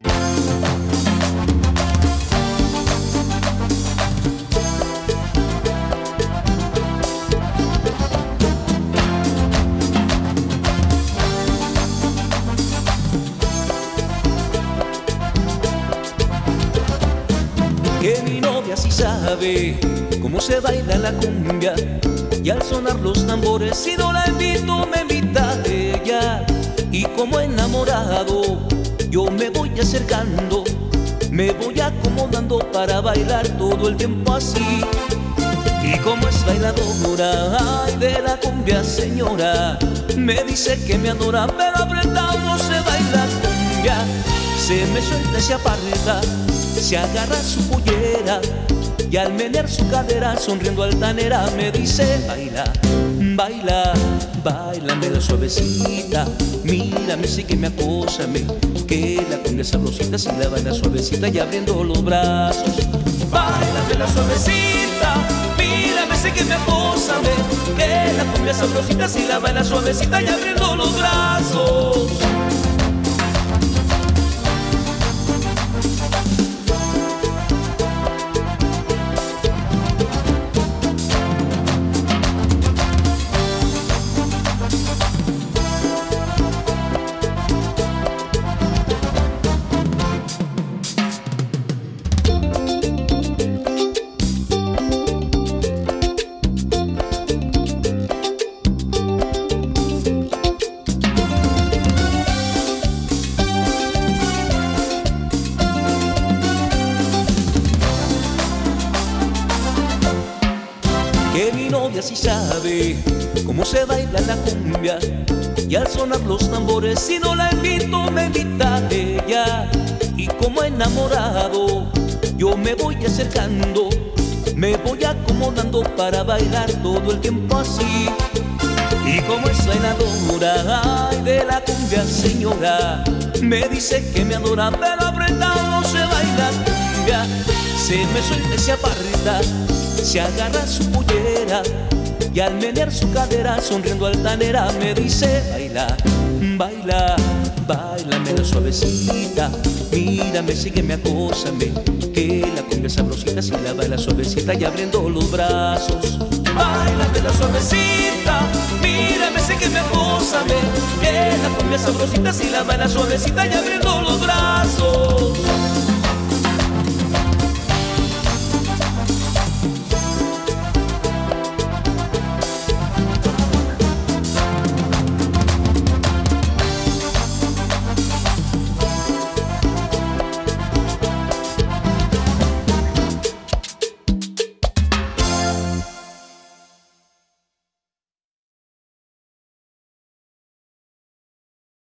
Que mi novia sí sabe cómo se baila la cumbia y al sonar los tambores si no la invito me invita ella y como voy acercando me voy acomodando para bailar todo el tiempo así. Y como es bailadora ay de la cumbia señora me dice que me adora pero apretado se baila cumbia. Se me suelta se aparta se agarra su pollera y al menear su cadera sonriendo altanera me dice baila, baila, baila la suavecita. Mírame, sígueme, acósame que la cumbia sabrosita si la baila suavecita y abriendo los brazos. Baila la suavecita mírame, sígueme, acósame que la cumbia sabrosita si la baila suavecita y abriendo los brazos sí sabe cómo se baila la cumbia. Y al sonar los tambores si no la invito me invita ella. Y como enamorado yo me voy acercando me voy acomodando para bailar todo el tiempo así. Y como es bailadora ay de la cumbia señora me dice que me adora pero apretado se baila cumbia se me suelta se aparta se agarra su pollera y al menear su cadera sonriendo altanera me dice baila, baila, baila la suavecita mírame, sígueme, acósame que la cumbia sabrosita si la baila suavecita y abriendo los brazos. Baila la suavecita mírame, sígueme, acósame que la cumbia sabrosita si la baila suavecita y abriendo los brazos